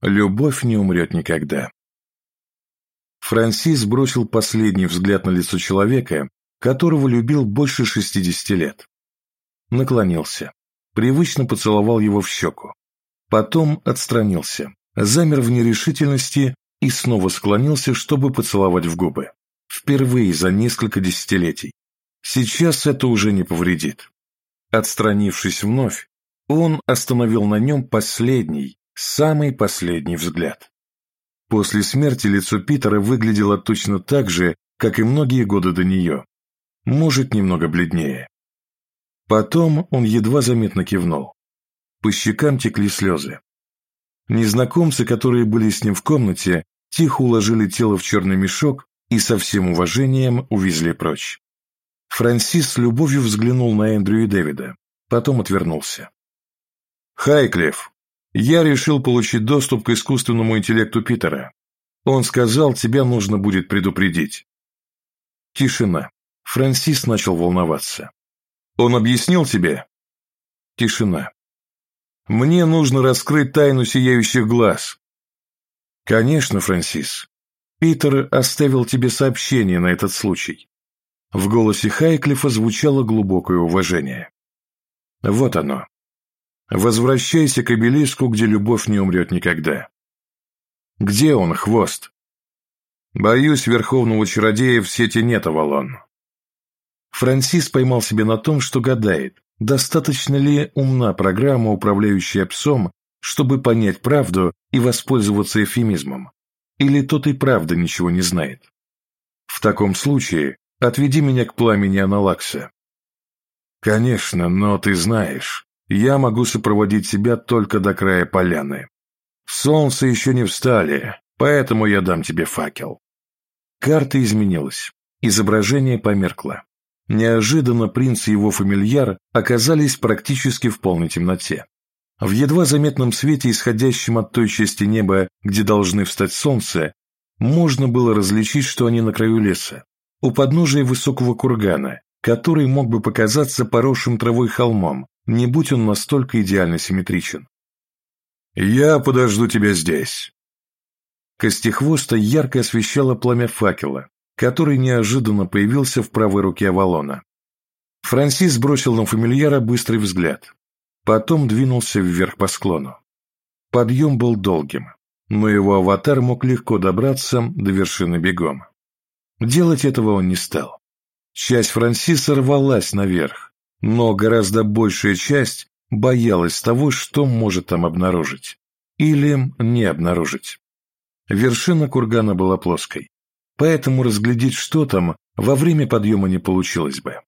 Любовь не умрет никогда. Франсис бросил последний взгляд на лицо человека, которого любил больше 60 лет. Наклонился, привычно поцеловал его в щеку. Потом отстранился, замер в нерешительности и снова склонился, чтобы поцеловать в губы. Впервые за несколько десятилетий. Сейчас это уже не повредит. Отстранившись вновь, он остановил на нем последний, Самый последний взгляд. После смерти лицо Питера выглядело точно так же, как и многие годы до нее. Может, немного бледнее. Потом он едва заметно кивнул. По щекам текли слезы. Незнакомцы, которые были с ним в комнате, тихо уложили тело в черный мешок и со всем уважением увезли прочь. Франсис с любовью взглянул на Эндрю и Дэвида, потом отвернулся. «Хайклифф, я решил получить доступ к искусственному интеллекту Питера. Он сказал, тебя нужно будет предупредить. Тишина. Франсис начал волноваться. Он объяснил тебе? Тишина. Мне нужно раскрыть тайну сияющих глаз. Конечно, Франсис. Питер оставил тебе сообщение на этот случай. В голосе Хайклифа звучало глубокое уважение. Вот оно. Возвращайся к обелиску, где любовь не умрет никогда. Где он, хвост? Боюсь, верховного чародея в сети нет, Авалон. Франсис поймал себя на том, что гадает, достаточно ли умна программа, управляющая псом, чтобы понять правду и воспользоваться эфемизмом, или тот и правда ничего не знает. В таком случае отведи меня к пламени Аналакса. Конечно, но ты знаешь, я могу сопроводить себя только до края поляны. Солнце еще не встали, поэтому я дам тебе факел. Карта изменилась. Изображение померкло. Неожиданно принц и его фамильяр оказались практически в полной темноте. В едва заметном свете, исходящем от той части неба, где должны встать солнце, можно было различить, что они на краю леса, у подножия высокого кургана, который мог бы показаться поросшим травой холмом, не будь он настолько идеально симметричен. «Я подожду тебя здесь». Костехвоста ярко освещало пламя факела, который неожиданно появился в правой руке Авалона. Франсис бросил на фамильяра быстрый взгляд, потом двинулся вверх по склону. Подъем был долгим, но его аватар мог легко добраться до вершины бегом. Делать этого он не стал. Часть Франсиса рвалась наверх, но гораздо большая часть боялась того, что может там обнаружить. Или не обнаружить. Вершина кургана была плоской, поэтому разглядеть, что там, во время подъема не получилось бы.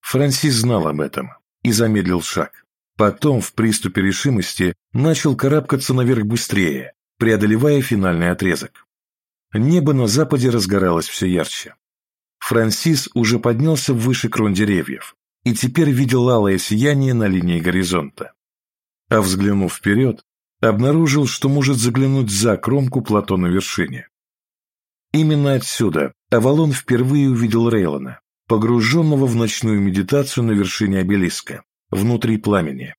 Франсис знал об этом и замедлил шаг. Потом, в приступе решимости, начал карабкаться наверх быстрее, преодолевая финальный отрезок. Небо на западе разгоралось все ярче. Франсис уже поднялся выше крон деревьев, и теперь видел алое сияние на линии горизонта. А взглянув вперед, обнаружил, что может заглянуть за кромку плато на вершине. Именно отсюда Авалон впервые увидел Рейлона, погруженного в ночную медитацию на вершине обелиска, внутри пламени.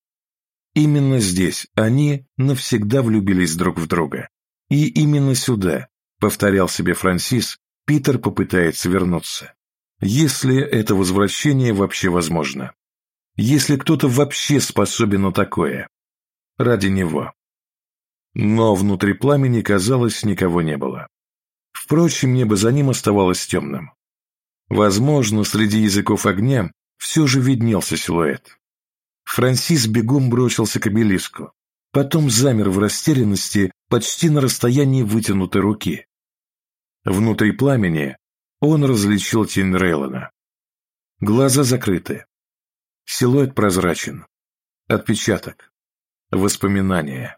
Именно здесь они навсегда влюбились друг в друга. И именно сюда, повторял себе Франсис, Питер попытается вернуться. Если это возвращение вообще возможно. Если кто-то вообще способен на такое. Ради него. Но внутри пламени, казалось, никого не было. Впрочем, небо за ним оставалось темным. Возможно, среди языков огня все же виднелся силуэт. Франсис бегом бросился к обелиску, потом замер в растерянности почти на расстоянии вытянутой руки. Внутри пламени он различил тень Рейлона. Глаза закрыты. Силуэт прозрачен. Отпечаток. Воспоминание.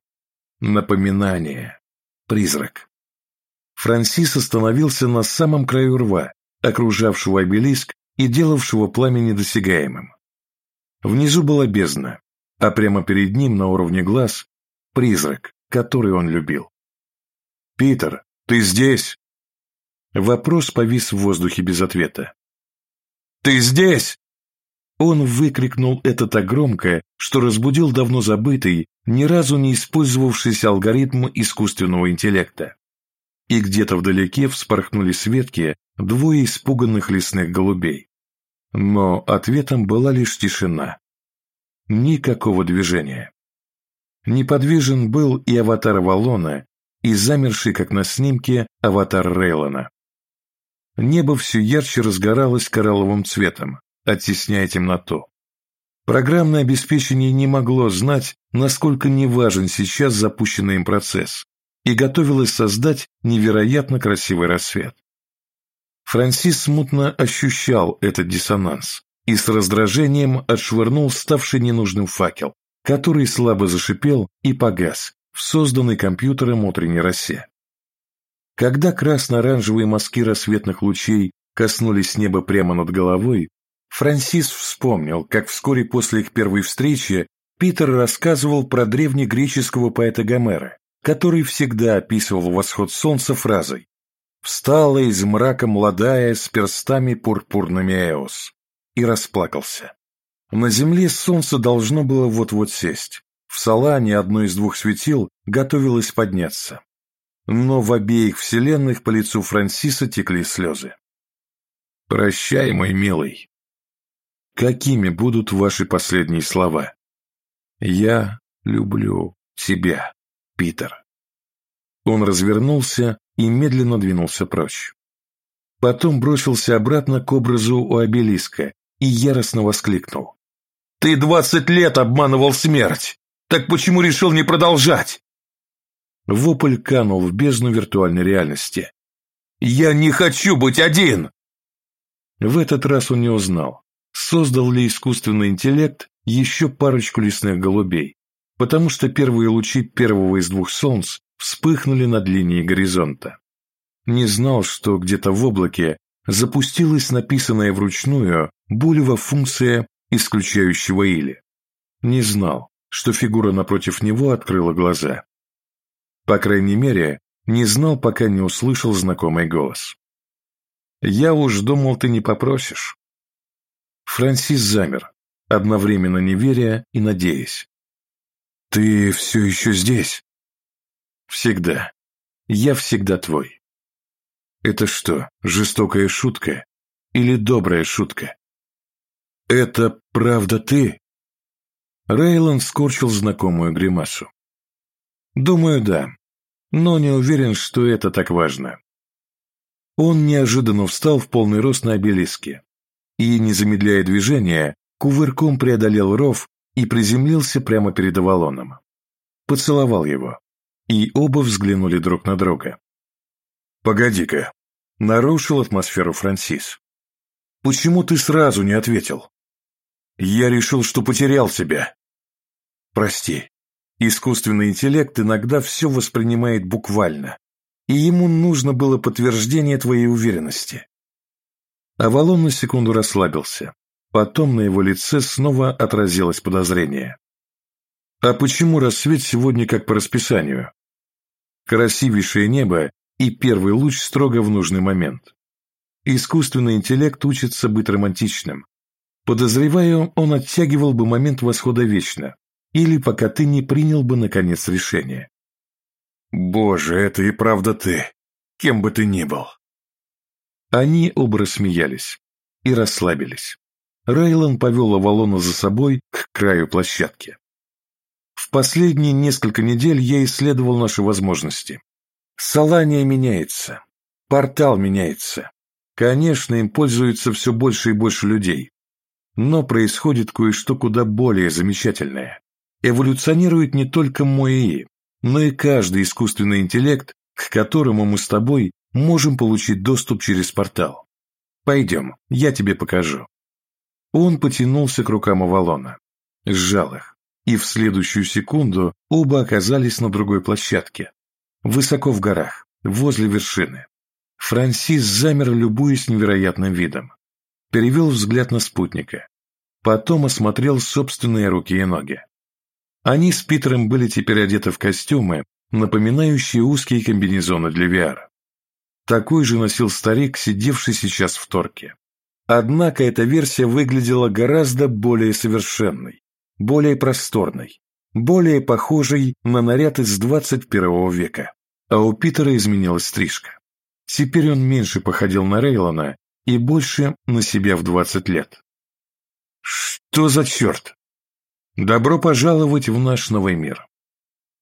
Напоминание. Призрак. Франсис остановился на самом краю рва, окружавшего обелиск и делавшего пламя недосягаемым. Внизу была бездна, а прямо перед ним на уровне глаз – призрак, который он любил. «Питер, ты здесь?» Вопрос повис в воздухе без ответа. «Ты здесь?» Он выкрикнул это так громко, что разбудил давно забытый, ни разу не использовавшийся алгоритм искусственного интеллекта. И где-то вдалеке вспорхнули с ветки двое испуганных лесных голубей. Но ответом была лишь тишина. Никакого движения. Неподвижен был и аватар Валона, и замерший, как на снимке, аватар Рейлона. Небо все ярче разгоралось коралловым цветом, оттесняя темноту. Программное обеспечение не могло знать, насколько неважен сейчас запущенный им процесс, и готовилось создать невероятно красивый рассвет. Франсис смутно ощущал этот диссонанс и с раздражением отшвырнул ставший ненужным факел, который слабо зашипел и погас в созданной компьютером утренней росе. Когда красно-оранжевые мазки рассветных лучей коснулись неба прямо над головой, Франсис вспомнил, как вскоре после их первой встречи Питер рассказывал про древнегреческого поэта Гомера, который всегда описывал восход солнца фразой «Встала из мрака молодая с перстами пурпурными Эос» и расплакался. На земле солнце должно было вот-вот сесть. В Салане одно из двух светил готовилось подняться. Но в обеих вселенных по лицу Франсиса текли слезы. «Прощай, мой милый», Какими будут ваши последние слова? Я люблю тебя, Питер. Он развернулся и медленно двинулся прочь. Потом бросился обратно к образу у обелиска и яростно воскликнул. «Ты двадцать лет обманывал смерть! Так почему решил не продолжать?» Вопль канул в бездну виртуальной реальности. «Я не хочу быть один!» В этот раз он не узнал, создал ли искусственный интеллект еще парочку лесных голубей, потому что первые лучи первого из двух солнц вспыхнули над линией горизонта. Не знал, что где-то в облаке запустилась написанная вручную булева функция исключающего или. Не знал, что фигура напротив него открыла глаза. По крайней мере, не знал, пока не услышал знакомый голос. «Я уж думал, ты не попросишь». Франсис замер, одновременно не веря и надеясь. «Ты все еще здесь?» «Всегда. Я всегда твой». «Это что, жестокая шутка или добрая шутка?» «Это правда ты?» Рейланд скорчил знакомую гримасу. «Думаю, да, но не уверен, что это так важно». Он неожиданно встал в полный рост на обелиске, и, не замедляя движения, кувырком преодолел ров и приземлился прямо перед Авалоном. Поцеловал его, и оба взглянули друг на друга. «Погоди-ка», — нарушил атмосферу Франсис. «Почему ты сразу не ответил?» «Я решил, что потерял тебя». «Прости, искусственный интеллект иногда все воспринимает буквально, и ему нужно было подтверждение твоей уверенности. Авалон на секунду расслабился. Потом на его лице снова отразилось подозрение. «А почему рассвет сегодня как по расписанию?» Красивейшее небо и первый луч строго в нужный момент. Искусственный интеллект учится быть романтичным. Подозреваю, он оттягивал бы момент восхода вечно, или пока ты не принял бы наконец решение. «Боже, это и правда ты, кем бы ты ни был!» Они оба рассмеялись и расслабились. Рейлон повел Авалона за собой к краю площадки. В последние несколько недель я исследовал наши возможности. Салания меняется, портал меняется. Конечно, им пользуется все больше и больше людей. Но происходит кое-что куда более замечательное. Эволюционирует не только мой ИИ, но и каждый искусственный интеллект, к которому мы с тобой можем получить доступ через портал. Пойдем, я тебе покажу». Он потянулся к рукам Авалона, сжал их, и в следующую секунду оба оказались на другой площадке, высоко в горах, возле вершины. Франсис замер, любуясь невероятным видом. Перевел взгляд на спутника. Потом осмотрел собственные руки и ноги. Они с Питером были теперь одеты в костюмы, напоминающие узкие комбинезоны для VR. Такой же носил старик, сидевший сейчас в торке. Однако эта версия выглядела гораздо более совершенной, более просторной, более похожей на наряд из 21 века. А у Питера изменилась стрижка. Теперь он меньше походил на Рейлона и больше на себя в 20 лет. Что за черт? Добро пожаловать в наш новый мир.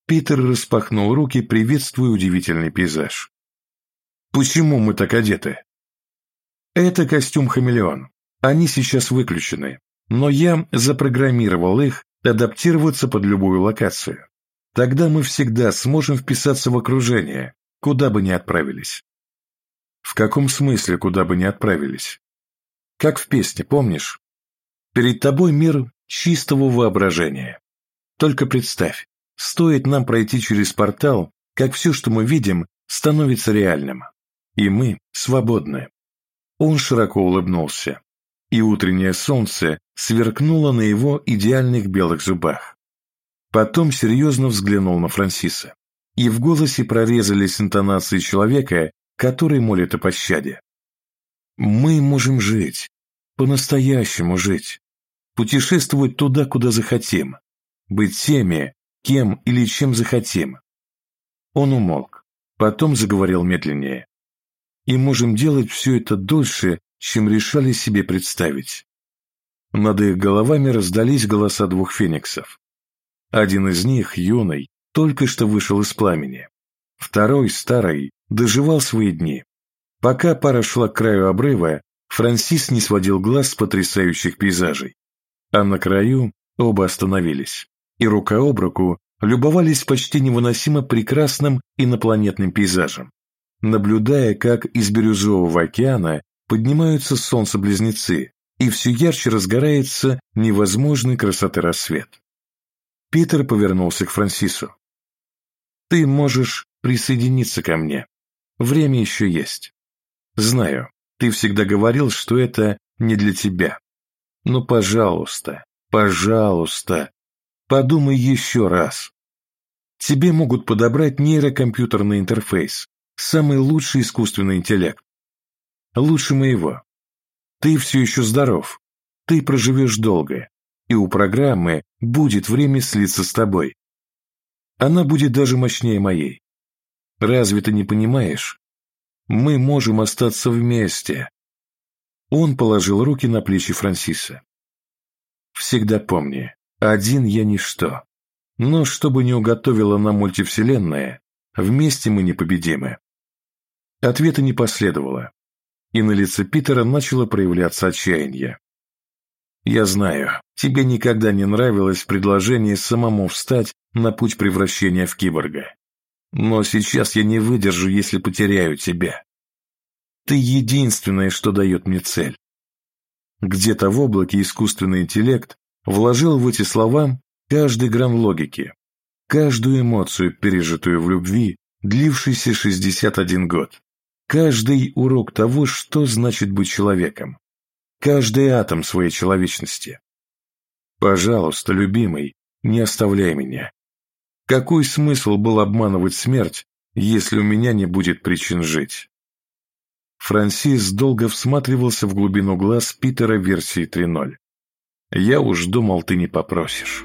Питер распахнул руки, приветствуя удивительный пейзаж. Почему мы так одеты? Это костюм-хамелеон. Они сейчас выключены, но я запрограммировал их адаптироваться под любую локацию. Тогда мы всегда сможем вписаться в окружение, куда бы ни отправились. В каком смысле куда бы ни отправились? Как в песне, помнишь? Перед тобой мир чистого воображения. Только представь, стоит нам пройти через портал, как все, что мы видим, становится реальным. И мы свободны. Он широко улыбнулся, и утреннее солнце сверкнуло на его идеальных белых зубах. Потом серьезно взглянул на Франсиса, и в голосе прорезались интонации человека, который молит о пощаде. «Мы можем жить, по-настоящему жить, путешествовать туда, куда захотим, быть теми, кем или чем захотим». Он умолк, потом заговорил медленнее и можем делать все это дольше, чем решали себе представить. Над их головами раздались голоса двух фениксов. Один из них, юный, только что вышел из пламени. Второй, старый, доживал свои дни. Пока пара шла к краю обрыва, Франсис не сводил глаз с потрясающих пейзажей. А на краю оба остановились, и рука об руку любовались почти невыносимо прекрасным инопланетным пейзажем наблюдая, как из бирюзового океана поднимаются солнце-близнецы, и все ярче разгорается невозможной красоты рассвет. Питер повернулся к Франсису. «Ты можешь присоединиться ко мне. Время еще есть. Знаю, ты всегда говорил, что это не для тебя. Но, пожалуйста, пожалуйста, подумай еще раз. Тебе могут подобрать нейрокомпьютерный интерфейс, самый лучший искусственный интеллект. Лучше моего. Ты все еще здоров. Ты проживешь долго. И у программы будет время слиться с тобой. Она будет даже мощнее моей. Разве ты не понимаешь? Мы можем остаться вместе. Он положил руки на плечи Франсиса. Всегда помни, один я ничто. Но что бы ни уготовила нам мультивселенная, вместе мы непобедимы. Ответа не последовало, и на лице Питера начало проявляться отчаяние. «Я знаю, тебе никогда не нравилось предложение самому встать на путь превращения в киборга. Но сейчас я не выдержу, если потеряю тебя. Ты единственное, что дает мне цель». Где-то в облаке искусственный интеллект вложил в эти слова каждый грамм логики, каждую эмоцию, пережитую в любви, длившейся 61 год. Каждый урок того, что значит быть человеком. Каждый атом своей человечности. Пожалуйста, любимый, не оставляй меня. Какой смысл был обманывать смерть, если у меня не будет причин жить? Франсис долго всматривался в глубину глаз Питера версии 3.0. «Я уж думал, ты не попросишь».